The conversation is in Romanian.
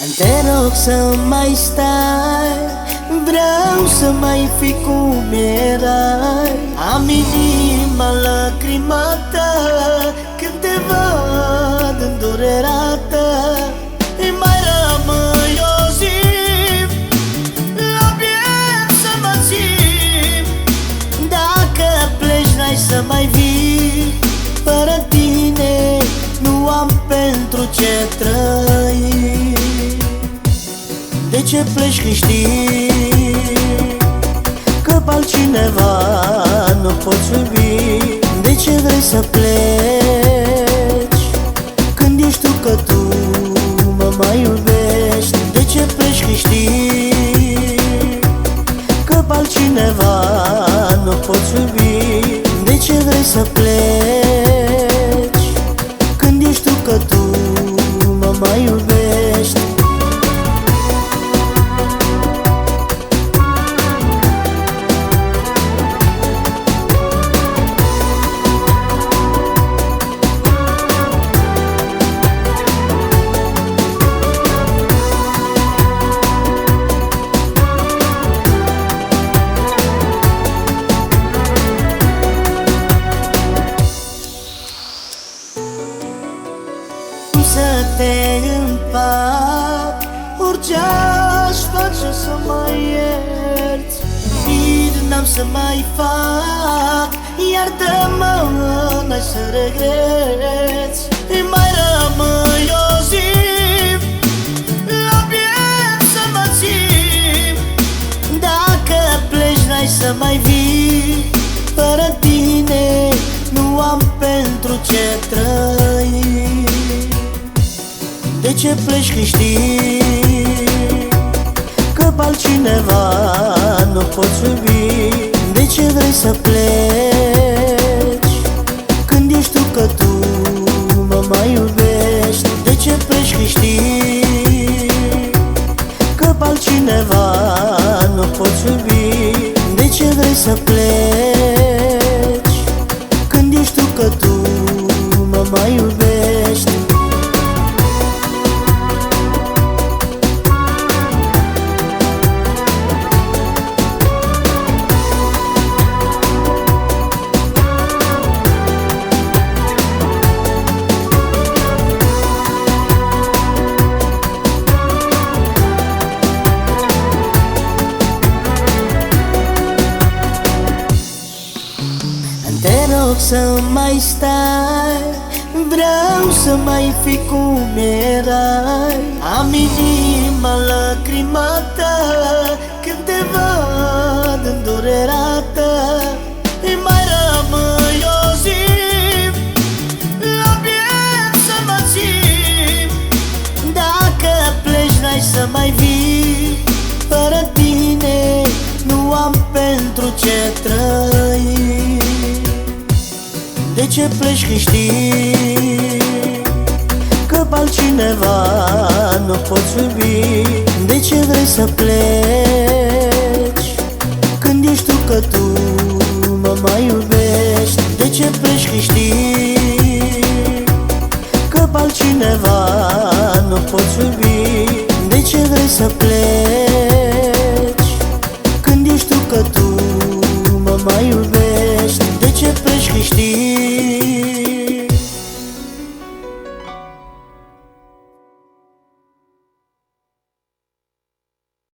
Te rog să mai stai Vreau să mai fi cum erai. Am inima lacrimată Când te văd în durerea ta Mai rămâi o zi. La piept să mă țin Dacă pleci n-ai să mai vii. Fără tine nu am pentru ce trăi. de ce pleci când știi Că pe altcineva nu poți iubi. De ce vrei să pleci Când ești tu că tu mă mai iubești? De ce pleci când știi Că pe altcineva nu poți iubi? De ce vrei să pleci te împac Orice aș face să mai ierți Bine n-am să mai fac. Iartă-mă, n-ai să regreți. Mai rămâi o zi La piept să mă țin. Dacă pleci n-ai să mai vii. Fără tine nu am pentru ce trăi. de ce pleci când știi Că pe altcineva nu poți iubi. De ce vrei să pleci să mai stai Vreau să mai fi cum erai. Am inima lacrimată Când te văd în durerea ta Mai rămâi o zi La piept să mă țin. Dacă pleci n-ai să mai vii. Fără tine nu am pentru ce trăi. De ce pleci când știi Că pe altcineva nu poți iubi. De ce vrei să pleci